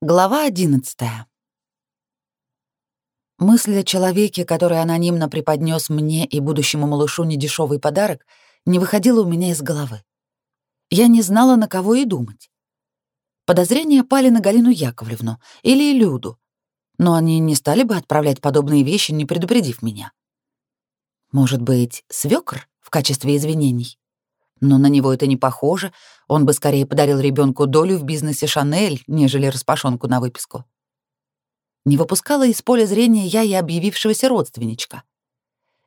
Глава 11. Мысль о человеке, который анонимно преподнес мне и будущему малышу недешевый подарок, не выходила у меня из головы. Я не знала, на кого и думать. Подозрения пали на Галину Яковлевну или Люду, но они не стали бы отправлять подобные вещи, не предупредив меня. Может быть, свёкр в качестве извинений? Но на него это не похоже. Он бы скорее подарил ребенку долю в бизнесе Шанель, нежели распашонку на выписку. Не выпускала из поля зрения я и объявившегося родственничка.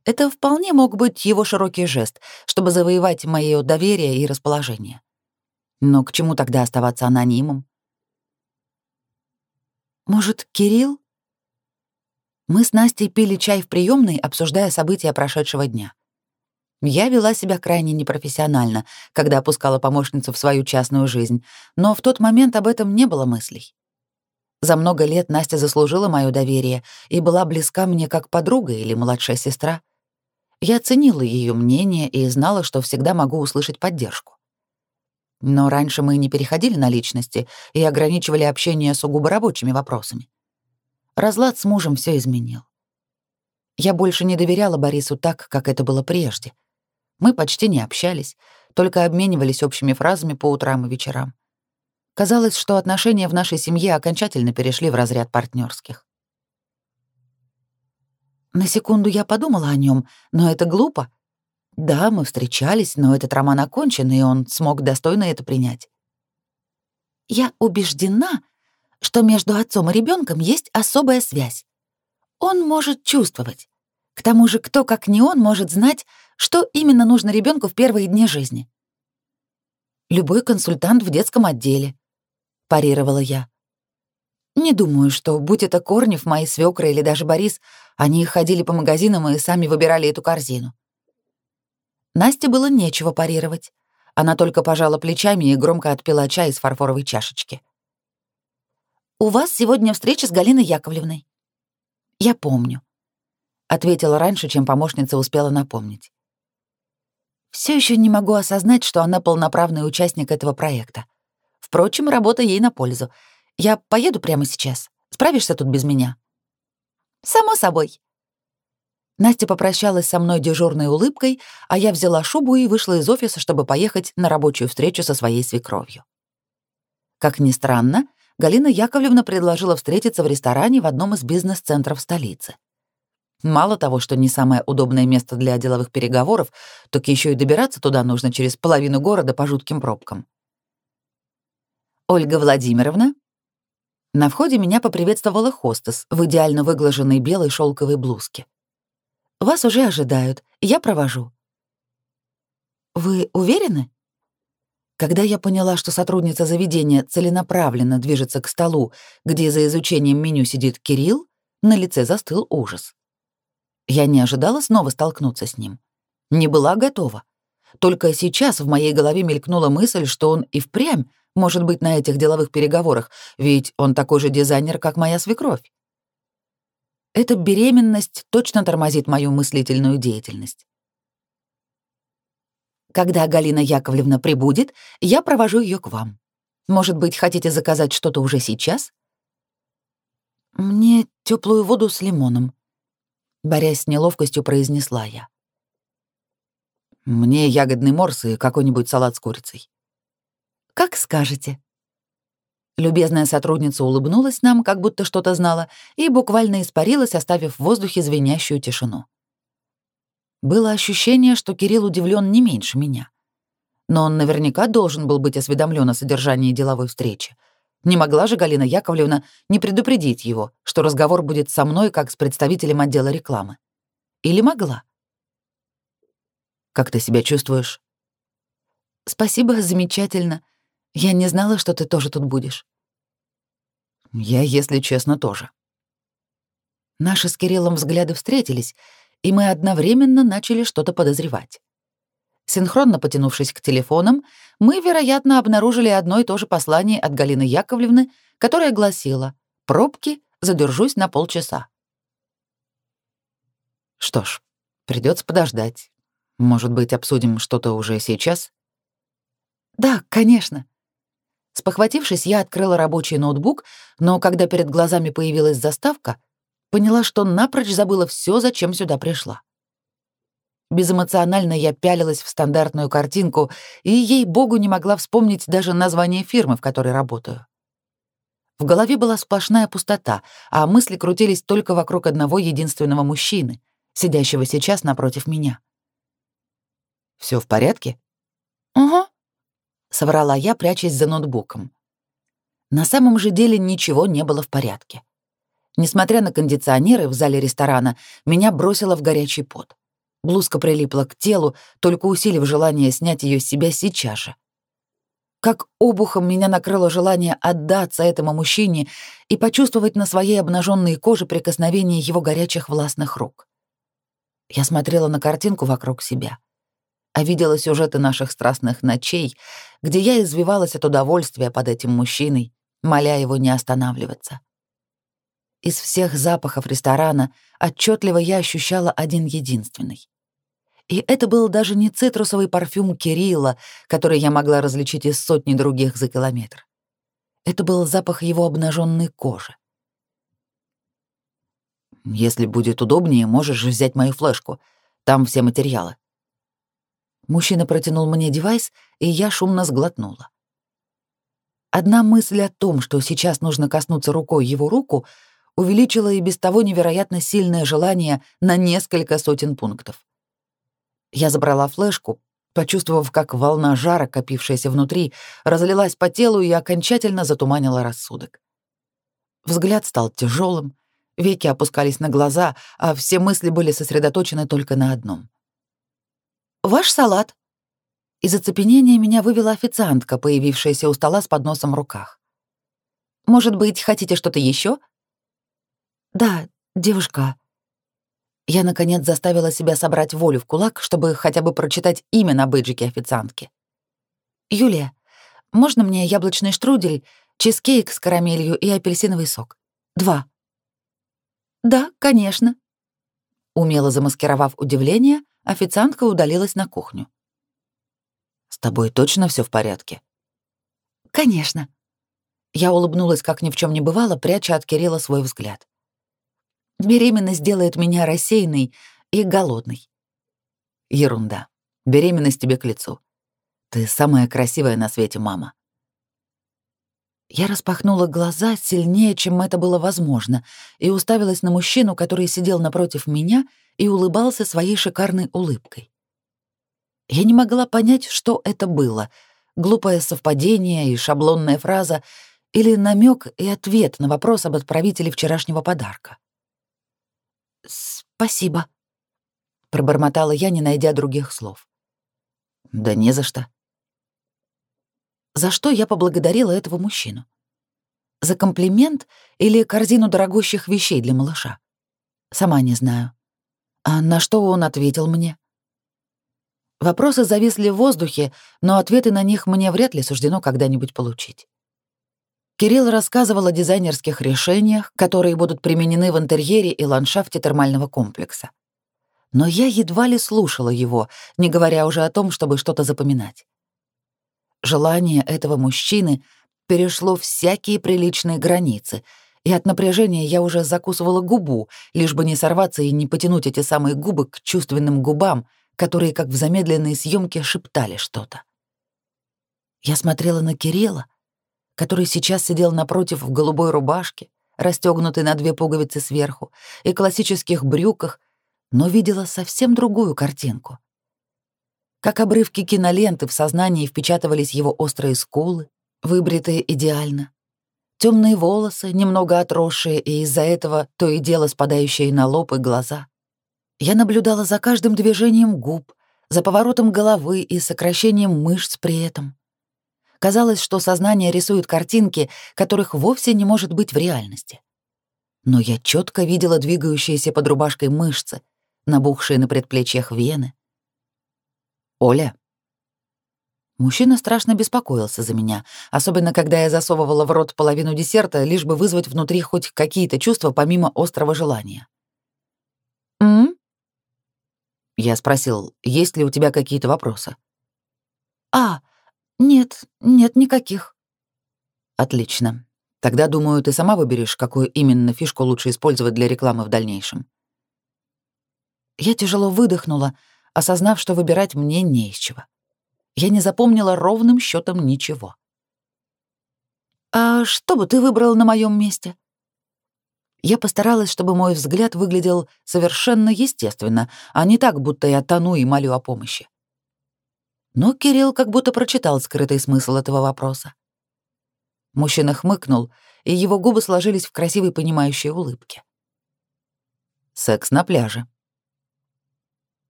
Это вполне мог быть его широкий жест, чтобы завоевать моё доверие и расположение. Но к чему тогда оставаться анонимом? Может, Кирилл? Мы с Настей пили чай в приемной, обсуждая события прошедшего дня. Я вела себя крайне непрофессионально, когда опускала помощницу в свою частную жизнь, но в тот момент об этом не было мыслей. За много лет Настя заслужила мое доверие и была близка мне как подруга или младшая сестра. Я ценила ее мнение и знала, что всегда могу услышать поддержку. Но раньше мы не переходили на личности и ограничивали общение сугубо рабочими вопросами. Разлад с мужем все изменил. Я больше не доверяла Борису так, как это было прежде — мы почти не общались, только обменивались общими фразами по утрам и вечерам. Казалось, что отношения в нашей семье окончательно перешли в разряд партнерских. На секунду я подумала о нем, но это глупо. Да, мы встречались, но этот роман окончен, и он смог достойно это принять. Я убеждена, что между отцом и ребенком есть особая связь. Он может чувствовать. К тому же, кто, как не он, может знать, что именно нужно ребенку в первые дни жизни? Любой консультант в детском отделе, парировала я. Не думаю, что, будь это Корнев, мои свекры или даже Борис, они ходили по магазинам и сами выбирали эту корзину. Насте было нечего парировать. Она только пожала плечами и громко отпила чай из фарфоровой чашечки. «У вас сегодня встреча с Галиной Яковлевной». «Я помню», — ответила раньше, чем помощница успела напомнить. Все еще не могу осознать, что она полноправный участник этого проекта. Впрочем, работа ей на пользу. Я поеду прямо сейчас. Справишься тут без меня? Само собой. Настя попрощалась со мной дежурной улыбкой, а я взяла шубу и вышла из офиса, чтобы поехать на рабочую встречу со своей свекровью. Как ни странно, Галина Яковлевна предложила встретиться в ресторане в одном из бизнес-центров столицы. Мало того, что не самое удобное место для деловых переговоров, так еще и добираться туда нужно через половину города по жутким пробкам. Ольга Владимировна? На входе меня поприветствовала хостес в идеально выглаженной белой шелковой блузке. Вас уже ожидают, я провожу. Вы уверены? Когда я поняла, что сотрудница заведения целенаправленно движется к столу, где за изучением меню сидит Кирилл, на лице застыл ужас. Я не ожидала снова столкнуться с ним. Не была готова. Только сейчас в моей голове мелькнула мысль, что он и впрямь может быть на этих деловых переговорах, ведь он такой же дизайнер, как моя свекровь. Эта беременность точно тормозит мою мыслительную деятельность. Когда Галина Яковлевна прибудет, я провожу ее к вам. Может быть, хотите заказать что-то уже сейчас? Мне теплую воду с лимоном, борясь с неловкостью, произнесла я. Мне ягодный морс и какой-нибудь салат с курицей. Как скажете. Любезная сотрудница улыбнулась нам, как будто что-то знала, и буквально испарилась, оставив в воздухе звенящую тишину. Было ощущение, что Кирилл удивлен не меньше меня. Но он наверняка должен был быть осведомлен о содержании деловой встречи, не могла же Галина Яковлевна не предупредить его, что разговор будет со мной, как с представителем отдела рекламы. Или могла? Как ты себя чувствуешь? Спасибо, замечательно. Я не знала, что ты тоже тут будешь. Я, если честно, тоже. Наши с Кириллом взгляды встретились, и мы одновременно начали что-то подозревать. Синхронно потянувшись к телефонам, мы, вероятно, обнаружили одно и то же послание от Галины Яковлевны, которое гласило «Пробки, задержусь на полчаса». Что ж, придется подождать. Может быть, обсудим что-то уже сейчас? Да, конечно. Спохватившись, я открыла рабочий ноутбук, но когда перед глазами появилась заставка, поняла, что напрочь забыла все, зачем сюда пришла. Безэмоционально я пялилась в стандартную картинку и, ей-богу, не могла вспомнить даже название фирмы, в которой работаю. В голове была сплошная пустота, а мысли крутились только вокруг одного единственного мужчины, сидящего сейчас напротив меня. Все в порядке?» «Угу», — соврала я, прячась за ноутбуком. На самом же деле ничего не было в порядке. Несмотря на кондиционеры в зале ресторана, меня бросило в горячий пот. Блузка прилипла к телу, только усилив желание снять ее с себя сейчас же. Как обухом меня накрыло желание отдаться этому мужчине и почувствовать на своей обнаженной коже прикосновение его горячих властных рук. Я смотрела на картинку вокруг себя, а видела сюжеты наших страстных ночей, где я извивалась от удовольствия под этим мужчиной, моля его не останавливаться. Из всех запахов ресторана отчетливо я ощущала один единственный. И это был даже не цитрусовый парфюм Кирилла, который я могла различить из сотни других за километр. Это был запах его обнаженной кожи. «Если будет удобнее, можешь взять мою флешку. Там все материалы». Мужчина протянул мне девайс, и я шумно сглотнула. Одна мысль о том, что сейчас нужно коснуться рукой его руку, увеличила и без того невероятно сильное желание на несколько сотен пунктов. Я забрала флешку, почувствовав, как волна жара, копившаяся внутри, разлилась по телу и окончательно затуманила рассудок. Взгляд стал тяжелым, веки опускались на глаза, а все мысли были сосредоточены только на одном. «Ваш салат!» Из оцепенения меня вывела официантка, появившаяся у стола с подносом в руках. «Может быть, хотите что-то еще? «Да, девушка», я, наконец, заставила себя собрать волю в кулак, чтобы хотя бы прочитать имя на бейджике официантки. «Юлия, можно мне яблочный штрудель, чизкейк с карамелью и апельсиновый сок? Два». «Да, конечно». Умело замаскировав удивление, официантка удалилась на кухню. «С тобой точно все в порядке?» «Конечно». Я улыбнулась, как ни в чем не бывало, пряча от Кирилла свой взгляд. Беременность делает меня рассеянной и голодной. Ерунда. Беременность тебе к лицу. Ты самая красивая на свете мама. Я распахнула глаза сильнее, чем это было возможно, и уставилась на мужчину, который сидел напротив меня и улыбался своей шикарной улыбкой. Я не могла понять, что это было — глупое совпадение и шаблонная фраза или намек и ответ на вопрос об отправителе вчерашнего подарка. «Спасибо», — пробормотала я, не найдя других слов. «Да не за что». За что я поблагодарила этого мужчину? За комплимент или корзину дорогущих вещей для малыша? Сама не знаю. А на что он ответил мне? Вопросы зависли в воздухе, но ответы на них мне вряд ли суждено когда-нибудь получить. Кирилл рассказывал о дизайнерских решениях, которые будут применены в интерьере и ландшафте термального комплекса. Но я едва ли слушала его, не говоря уже о том, чтобы что-то запоминать. Желание этого мужчины перешло всякие приличные границы, и от напряжения я уже закусывала губу, лишь бы не сорваться и не потянуть эти самые губы к чувственным губам, которые, как в замедленной съемке, шептали что-то. Я смотрела на Кирилла, который сейчас сидел напротив в голубой рубашке, расстегнутой на две пуговицы сверху, и классических брюках, но видела совсем другую картинку. Как обрывки киноленты в сознании впечатывались его острые скулы, выбритые идеально, темные волосы, немного отросшие и из-за этого то и дело спадающие на лоб и глаза. Я наблюдала за каждым движением губ, за поворотом головы и сокращением мышц при этом. Казалось, что сознание рисует картинки, которых вовсе не может быть в реальности. Но я четко видела двигающиеся под рубашкой мышцы, набухшие на предплечьях вены. «Оля». Мужчина страшно беспокоился за меня, особенно когда я засовывала в рот половину десерта, лишь бы вызвать внутри хоть какие-то чувства помимо острого желания. «М?», Я спросил, есть ли у тебя какие-то вопросы. «А, «Нет, нет никаких». Отлично. Тогда, думаю, ты сама выберешь, какую именно фишку лучше использовать для рекламы в дальнейшем. Я тяжело выдохнула, осознав, что выбирать мне не из чего. Я не запомнила ровным счетом ничего. «А что бы ты выбрал на моем месте?» Я постаралась, чтобы мой взгляд выглядел совершенно естественно, а не так, будто я тону и молю о помощи. Но Кирилл как будто прочитал скрытый смысл этого вопроса. Мужчина хмыкнул, и его губы сложились в красивой понимающей улыбке. «Секс на пляже».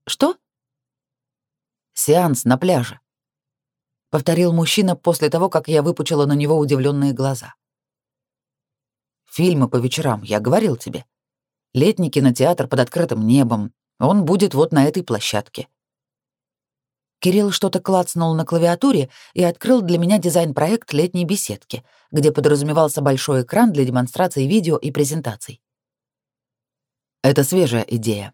«Что?» «Сеанс на пляже», — повторил мужчина после того, как я выпучила на него удивленные глаза. Фильмы по вечерам, я говорил тебе. Летний кинотеатр под открытым небом. Он будет вот на этой площадке. Кирилл что-то клацнул на клавиатуре и открыл для меня дизайн-проект летней беседки, где подразумевался большой экран для демонстрации видео и презентаций. Это свежая идея.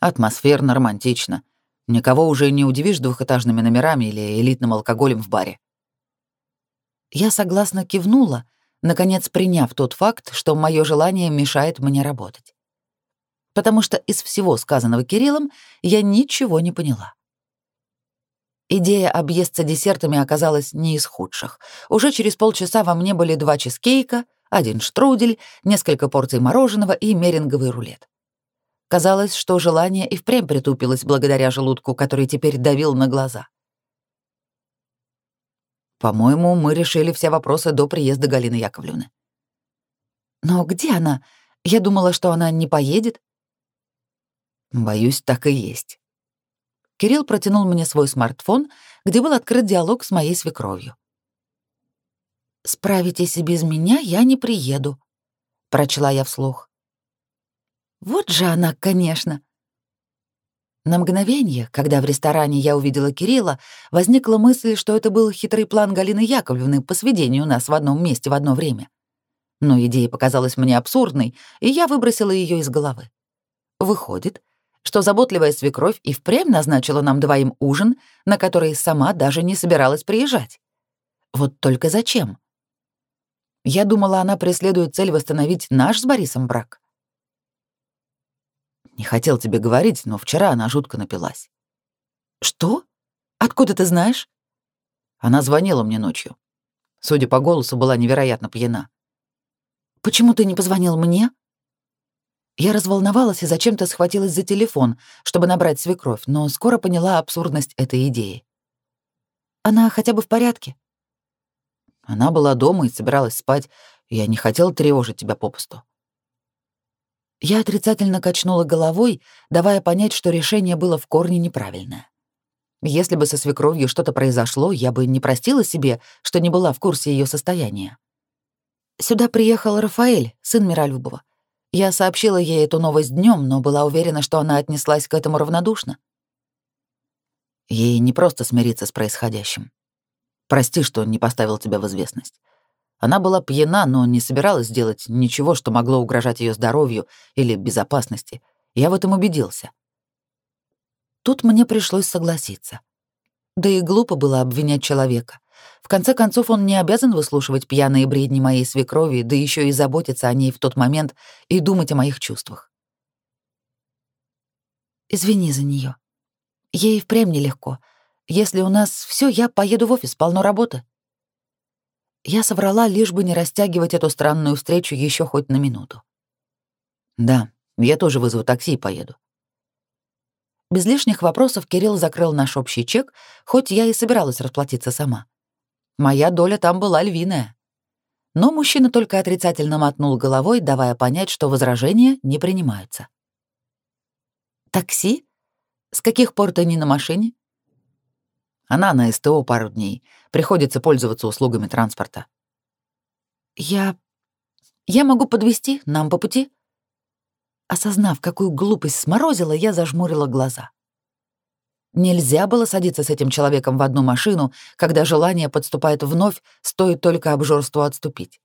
Атмосферно, романтично. Никого уже не удивишь двухэтажными номерами или элитным алкоголем в баре. Я согласно кивнула, наконец приняв тот факт, что мое желание мешает мне работать. Потому что из всего сказанного Кириллом я ничего не поняла. Идея объесться десертами оказалась не из худших. Уже через полчаса во мне были два чизкейка, один штрудель, несколько порций мороженого и меринговый рулет. Казалось, что желание и впрямь притупилось благодаря желудку, который теперь давил на глаза. По-моему, мы решили все вопросы до приезда Галины Яковлевны. Но где она? Я думала, что она не поедет. Боюсь, так и есть. Кирилл протянул мне свой смартфон, где был открыт диалог с моей свекровью. «Справитесь и без меня, я не приеду», — прочла я вслух. «Вот же она, конечно», на мгновение, когда в ресторане я увидела Кирилла, возникла мысль, что это был хитрый план Галины Яковлевны по сведению нас в одном месте в одно время. Но идея показалась мне абсурдной, и я выбросила ее из головы. Выходит, что заботливая свекровь и впрямь назначила нам двоим ужин, на который сама даже не собиралась приезжать. Вот только зачем? Я думала, она преследует цель восстановить наш с Борисом брак. Не хотел тебе говорить, но вчера она жутко напилась. Что? Откуда ты знаешь? Она звонила мне ночью. Судя по голосу, была невероятно пьяна. Почему ты не позвонил мне? Я разволновалась и зачем-то схватилась за телефон, чтобы набрать свекровь, но скоро поняла абсурдность этой идеи. Она хотя бы в порядке? Она была дома и собиралась спать. Я не хотел тревожить тебя попусту. Я отрицательно качнула головой, давая понять, что решение было в корне неправильное. Если бы со свекровью что-то произошло, я бы не простила себе, что не была в курсе ее состояния. Сюда приехал Рафаэль, сын Миролюбова. Я сообщила ей эту новость днем, но была уверена, что она отнеслась к этому равнодушно. Ей не просто смириться с происходящим. Прости, что не поставил тебя в известность. Она была пьяна, но не собиралась делать ничего, что могло угрожать ее здоровью или безопасности. Я в этом убедился. Тут мне пришлось согласиться. Да и глупо было обвинять человека. В конце концов, он не обязан выслушивать пьяные бредни моей свекрови, да еще и заботиться о ней в тот момент и думать о моих чувствах. Извини за нее. Ей впрямь нелегко. Если у нас все, я поеду в офис, полно работы. Я соврала, лишь бы не растягивать эту странную встречу еще хоть на минуту. Да, я тоже вызову такси и поеду. Без лишних вопросов Кирилл закрыл наш общий чек, хоть я и собиралась расплатиться сама. Моя доля там была львиная. Но мужчина только отрицательно мотнул головой, давая понять, что возражения не принимаются. «Такси? С каких пор ты не на машине?» Она на СТО пару дней. Приходится пользоваться услугами транспорта. Я... Я могу подвести нам по пути? Осознав, какую глупость сморозила, я зажмурила глаза. Нельзя было садиться с этим человеком в одну машину, когда желание подступает вновь, стоит только обжорству отступить.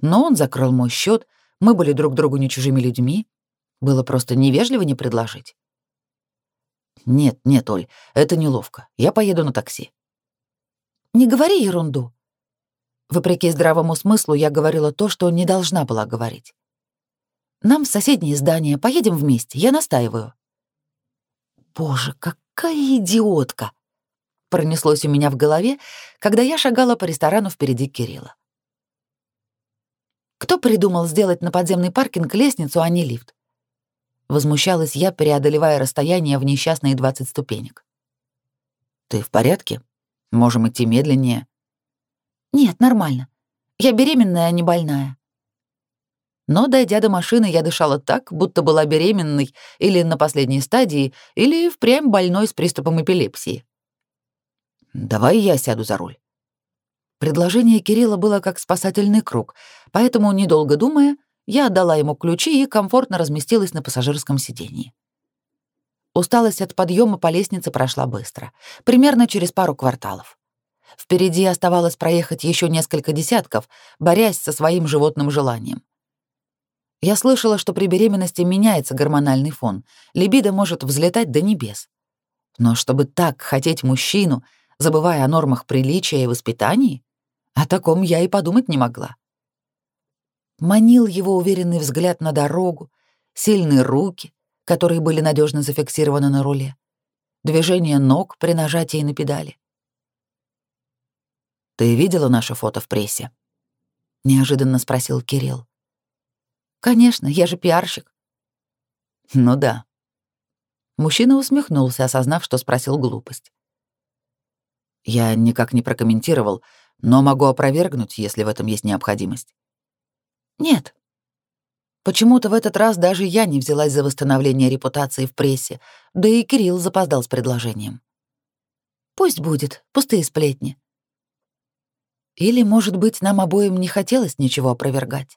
Но он закрыл мой счет, мы были друг другу не чужими людьми. Было просто невежливо не предложить. «Нет, нет, Оль, это неловко. Я поеду на такси». «Не говори ерунду». Вопреки здравому смыслу я говорила то, что не должна была говорить. «Нам в соседнее здание, поедем вместе, я настаиваю». «Боже, какая идиотка!» пронеслось у меня в голове, когда я шагала по ресторану впереди Кирилла. Кто придумал сделать на подземный паркинг лестницу, а не лифт? Возмущалась я, преодолевая расстояние в несчастные 20 ступенек. Ты в порядке? Можем идти медленнее. Нет, нормально. Я беременная, а не больная. Но, дойдя до машины, я дышала так, будто была беременной или на последней стадии, или впрямь больной с приступом эпилепсии. «Давай я сяду за руль». Предложение Кирилла было как спасательный круг, поэтому, недолго думая, я отдала ему ключи и комфортно разместилась на пассажирском сиденье. Усталость от подъема по лестнице прошла быстро, примерно через пару кварталов. Впереди оставалось проехать еще несколько десятков, борясь со своим животным желанием. Я слышала, что при беременности меняется гормональный фон, либидо может взлетать до небес. Но чтобы так хотеть мужчину, забывая о нормах приличия и воспитании, о таком я и подумать не могла. Манил его уверенный взгляд на дорогу, сильные руки, которые были надежно зафиксированы на руле, движение ног при нажатии на педали. «Ты видела наше фото в прессе?» — неожиданно спросил Кирилл. «Конечно, я же пиарщик». «Ну да». Мужчина усмехнулся, осознав, что спросил глупость. «Я никак не прокомментировал, но могу опровергнуть, если в этом есть необходимость». «Нет». Почему-то в этот раз даже я не взялась за восстановление репутации в прессе, да и Кирилл запоздал с предложением. «Пусть будет, пустые сплетни. Или, может быть, нам обоим не хотелось ничего опровергать.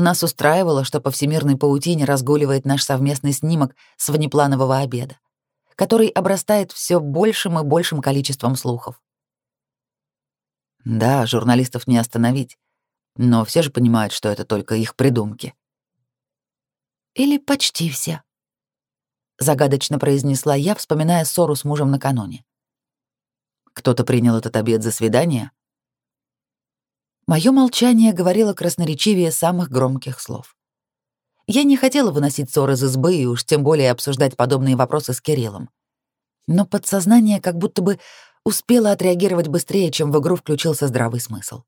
Нас устраивало, что по всемирной паутине разгуливает наш совместный снимок с внепланового обеда, который обрастает все большим и большим количеством слухов. Да, журналистов не остановить, но все же понимают, что это только их придумки. Или почти все. Загадочно произнесла я, вспоминая ссору с мужем накануне. Кто-то принял этот обед за свидание? Моё молчание говорило красноречивее самых громких слов. Я не хотела выносить ссоры из избы и уж тем более обсуждать подобные вопросы с Кириллом. Но подсознание как будто бы успело отреагировать быстрее, чем в игру включился здравый смысл.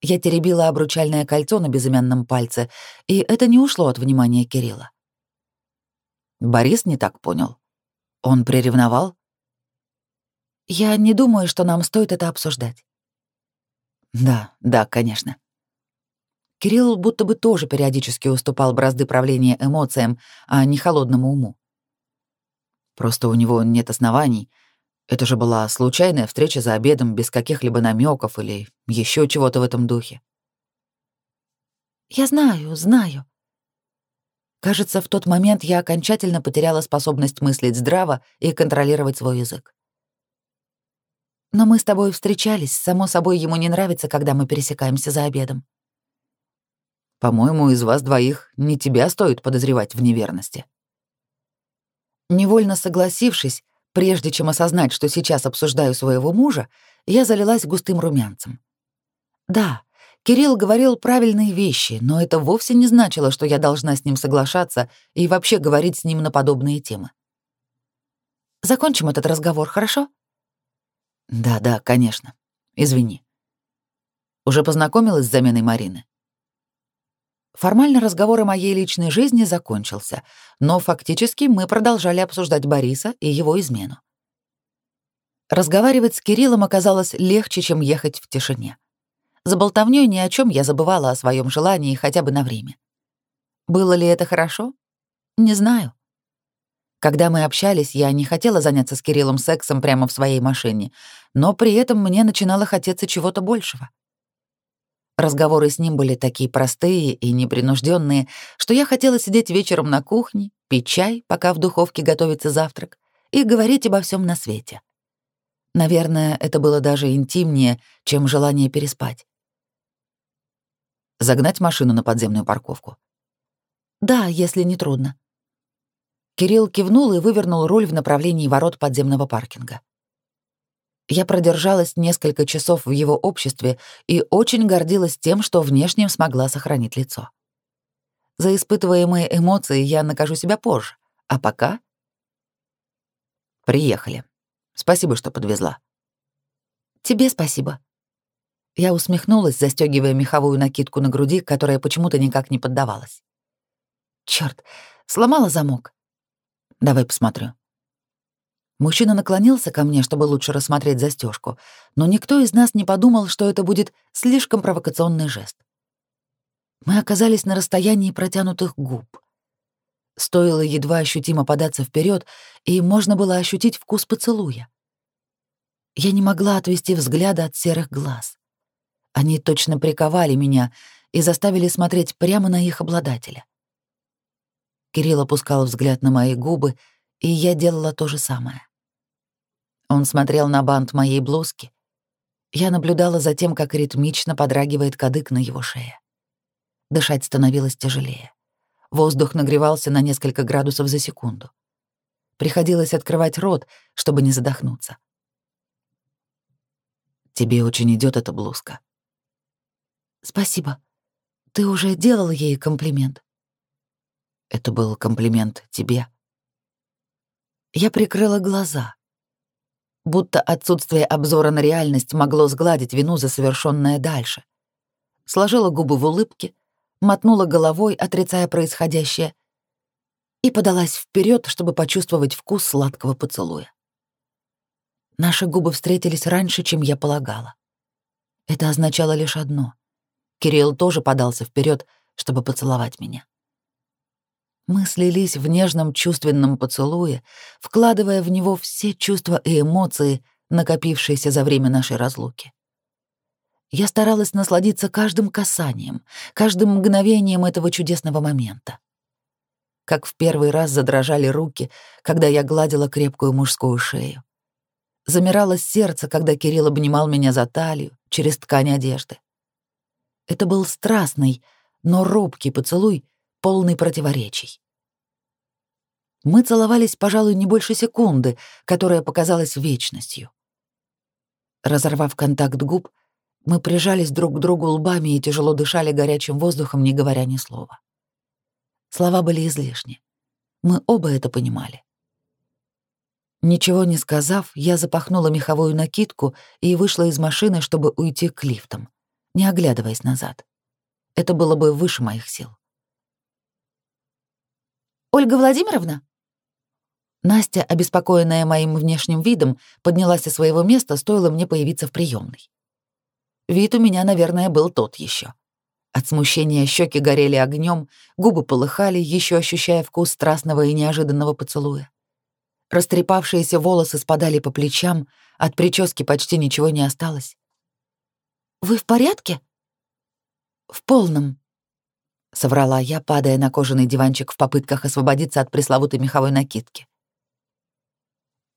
Я теребила обручальное кольцо на безымянном пальце, и это не ушло от внимания Кирилла. Борис не так понял. Он приревновал? Я не думаю, что нам стоит это обсуждать. Да, да, конечно. Кирилл будто бы тоже периодически уступал бразды правления эмоциям, а не холодному уму. Просто у него нет оснований. Это же была случайная встреча за обедом без каких-либо намеков или еще чего-то в этом духе. Я знаю, знаю. Кажется, в тот момент я окончательно потеряла способность мыслить здраво и контролировать свой язык. Но мы с тобой встречались, само собой, ему не нравится, когда мы пересекаемся за обедом. По-моему, из вас двоих не тебя стоит подозревать в неверности. Невольно согласившись, прежде чем осознать, что сейчас обсуждаю своего мужа, я залилась густым румянцем. Да, Кирилл говорил правильные вещи, но это вовсе не значило, что я должна с ним соглашаться и вообще говорить с ним на подобные темы. Закончим этот разговор, хорошо? Да, да, конечно. Извини. Уже познакомилась с заменой Марины? Формально разговор о моей личной жизни закончился, но фактически мы продолжали обсуждать Бориса и его измену. Разговаривать с Кириллом оказалось легче, чем ехать в тишине. За болтовнёй ни о чем я забывала о своем желании хотя бы на время. Было ли это хорошо? Не знаю. Когда мы общались, я не хотела заняться с Кириллом сексом прямо в своей машине, но при этом мне начинало хотеться чего-то большего. Разговоры с ним были такие простые и непринужденные, что я хотела сидеть вечером на кухне, пить чай, пока в духовке готовится завтрак, и говорить обо всем на свете. Наверное, это было даже интимнее, чем желание переспать. Загнать машину на подземную парковку. Да, если не трудно. Кирилл кивнул и вывернул руль в направлении ворот подземного паркинга. Я продержалась несколько часов в его обществе и очень гордилась тем, что внешне смогла сохранить лицо. За испытываемые эмоции я накажу себя позже, а пока... Приехали. Спасибо, что подвезла. Тебе спасибо. Я усмехнулась, застегивая меховую накидку на груди, которая почему-то никак не поддавалась. Черт, сломала замок. Давай посмотрю. Мужчина наклонился ко мне, чтобы лучше рассмотреть застежку, но никто из нас не подумал, что это будет слишком провокационный жест. Мы оказались на расстоянии протянутых губ. Стоило едва ощутимо податься вперед, и можно было ощутить вкус поцелуя. Я не могла отвести взгляда от серых глаз. Они точно приковали меня и заставили смотреть прямо на их обладателя. Кирилл опускал взгляд на мои губы, и я делала то же самое. Он смотрел на бант моей блузки. Я наблюдала за тем, как ритмично подрагивает кадык на его шее. Дышать становилось тяжелее. Воздух нагревался на несколько градусов за секунду. Приходилось открывать рот, чтобы не задохнуться. «Тебе очень идет эта блузка». «Спасибо. Ты уже делал ей комплимент?» «Это был комплимент тебе». Я прикрыла глаза будто отсутствие обзора на реальность могло сгладить вину за совершенное дальше. Сложила губы в улыбке, мотнула головой, отрицая происходящее, и подалась вперед, чтобы почувствовать вкус сладкого поцелуя. Наши губы встретились раньше, чем я полагала. Это означало лишь одно. Кирилл тоже подался вперед, чтобы поцеловать меня. Мы слились в нежном чувственном поцелуе, вкладывая в него все чувства и эмоции, накопившиеся за время нашей разлуки. Я старалась насладиться каждым касанием, каждым мгновением этого чудесного момента. Как в первый раз задрожали руки, когда я гладила крепкую мужскую шею. Замирало сердце, когда Кирилл обнимал меня за талию, через ткань одежды. Это был страстный, но робкий поцелуй, полный противоречий. Мы целовались, пожалуй, не больше секунды, которая показалась вечностью. Разорвав контакт губ, мы прижались друг к другу лбами и тяжело дышали горячим воздухом, не говоря ни слова. Слова были излишни. Мы оба это понимали. Ничего не сказав, я запахнула меховую накидку и вышла из машины, чтобы уйти к лифтам, не оглядываясь назад. Это было бы выше моих сил. «Ольга Владимировна?» Настя, обеспокоенная моим внешним видом, поднялась со своего места, стоило мне появиться в приемной. Вид у меня, наверное, был тот еще. От смущения щеки горели огнем, губы полыхали, еще ощущая вкус страстного и неожиданного поцелуя. Растрепавшиеся волосы спадали по плечам, от прически почти ничего не осталось. «Вы в порядке?» «В полном», — соврала я, падая на кожаный диванчик в попытках освободиться от пресловутой меховой накидки.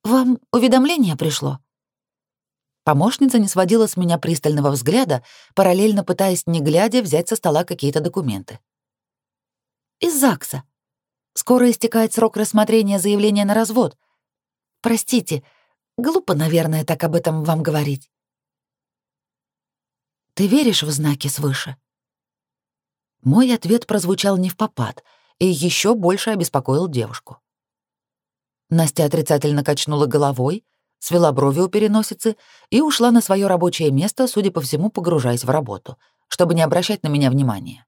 «Вам уведомление пришло?» Помощница не сводила с меня пристального взгляда, параллельно пытаясь, не глядя, взять со стола какие-то документы. «Из ЗАГСа. Скоро истекает срок рассмотрения заявления на развод. Простите, глупо, наверное, так об этом вам говорить». «Ты веришь в знаки свыше?» Мой ответ прозвучал не в попад и еще больше обеспокоил девушку. Настя отрицательно качнула головой, свела брови у переносицы и ушла на свое рабочее место, судя по всему, погружаясь в работу, чтобы не обращать на меня внимания.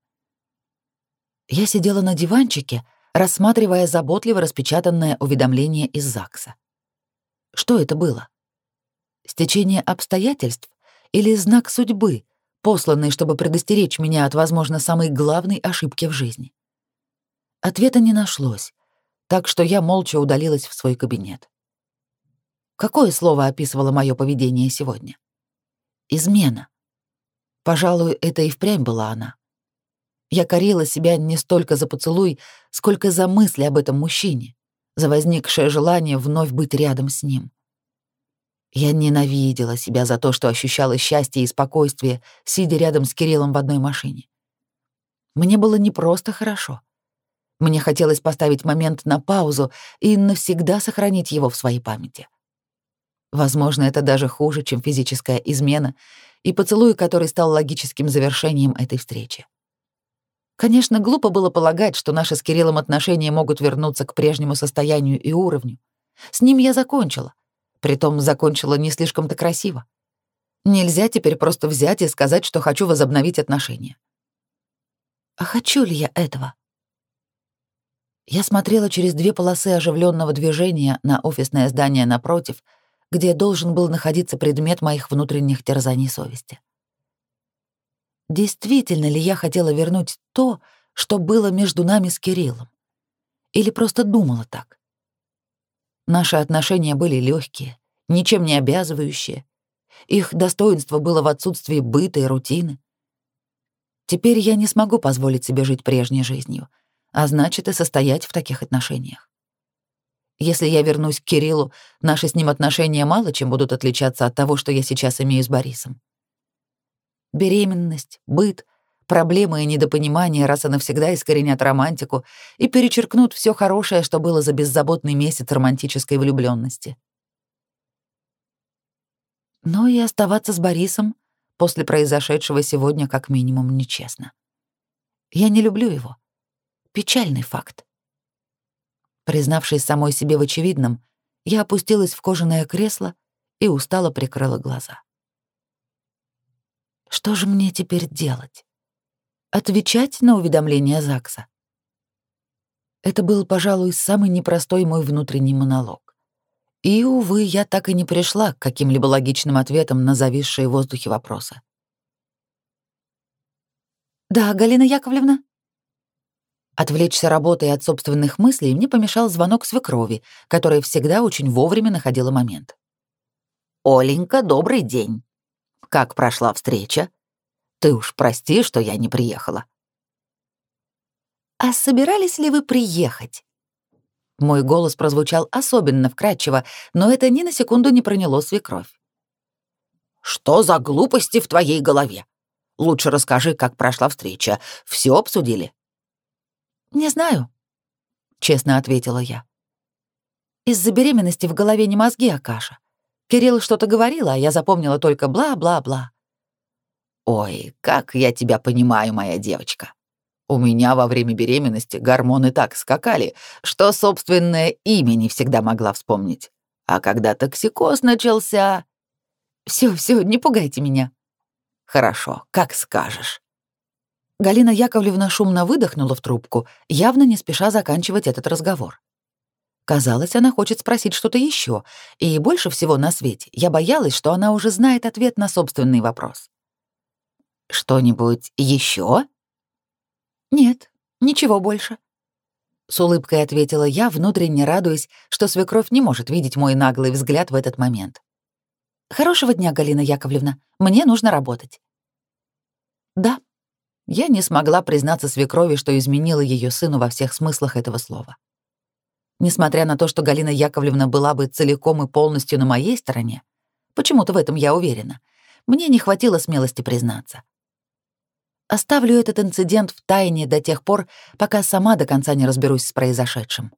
Я сидела на диванчике, рассматривая заботливо распечатанное уведомление из ЗАГСа. Что это было? Стечение обстоятельств или знак судьбы, посланный, чтобы предостеречь меня от, возможно, самой главной ошибки в жизни. Ответа не нашлось, так что я молча удалилась в свой кабинет. Какое слово описывало мое поведение сегодня? Измена. Пожалуй, это и впрямь была она. Я корила себя не столько за поцелуй, сколько за мысли об этом мужчине, за возникшее желание вновь быть рядом с ним. Я ненавидела себя за то, что ощущала счастье и спокойствие, сидя рядом с Кириллом в одной машине. Мне было не просто хорошо. Мне хотелось поставить момент на паузу и навсегда сохранить его в своей памяти. Возможно, это даже хуже, чем физическая измена и поцелуй, который стал логическим завершением этой встречи. Конечно, глупо было полагать, что наши с Кириллом отношения могут вернуться к прежнему состоянию и уровню. С ним я закончила. Притом закончила не слишком-то красиво. Нельзя теперь просто взять и сказать, что хочу возобновить отношения. А хочу ли я этого? Я смотрела через две полосы оживленного движения на офисное здание напротив, где должен был находиться предмет моих внутренних терзаний совести. Действительно ли я хотела вернуть то, что было между нами с Кириллом? Или просто думала так? Наши отношения были легкие, ничем не обязывающие. Их достоинство было в отсутствии быта и рутины. Теперь я не смогу позволить себе жить прежней жизнью, а значит и состоять в таких отношениях. Если я вернусь к Кириллу, наши с ним отношения мало чем будут отличаться от того, что я сейчас имею с Борисом. Беременность, быт, проблемы и недопонимания раз и навсегда искоренят романтику и перечеркнут все хорошее, что было за беззаботный месяц романтической влюбленности. Но и оставаться с Борисом после произошедшего сегодня как минимум нечестно. Я не люблю его. Печальный факт. Признавшись самой себе в очевидном, я опустилась в кожаное кресло и устало прикрыла глаза. Что же мне теперь делать? Отвечать на уведомления ЗАГСа? Это был, пожалуй, самый непростой мой внутренний монолог. И, увы, я так и не пришла к каким-либо логичным ответам на зависшие в воздухе вопросы. «Да, Галина Яковлевна?» Отвлечься работой от собственных мыслей мне помешал звонок свекрови, которая всегда очень вовремя находила момент. «Оленька, добрый день. Как прошла встреча? Ты уж прости, что я не приехала». «А собирались ли вы приехать?» Мой голос прозвучал особенно вкрадчиво, но это ни на секунду не проняло свекровь. «Что за глупости в твоей голове? Лучше расскажи, как прошла встреча. Все обсудили?» «Не знаю», — честно ответила я. «Из-за беременности в голове не мозги, а каша. Кирилл что-то говорил, а я запомнила только бла-бла-бла». «Ой, как я тебя понимаю, моя девочка. У меня во время беременности гормоны так скакали, что собственное имя не всегда могла вспомнить. А когда токсикоз начался...» Все, все, не пугайте меня». «Хорошо, как скажешь». Галина Яковлевна шумно выдохнула в трубку, явно не спеша заканчивать этот разговор. Казалось, она хочет спросить что-то еще, и больше всего на свете я боялась, что она уже знает ответ на собственный вопрос. «Что-нибудь еще? «Нет, ничего больше», — с улыбкой ответила я, внутренне радуясь, что свекровь не может видеть мой наглый взгляд в этот момент. «Хорошего дня, Галина Яковлевна. Мне нужно работать». «Да, я не смогла признаться свекрови, что изменила ее сыну во всех смыслах этого слова. Несмотря на то, что Галина Яковлевна была бы целиком и полностью на моей стороне, почему-то в этом я уверена, мне не хватило смелости признаться. Оставлю этот инцидент в тайне до тех пор, пока сама до конца не разберусь с произошедшим.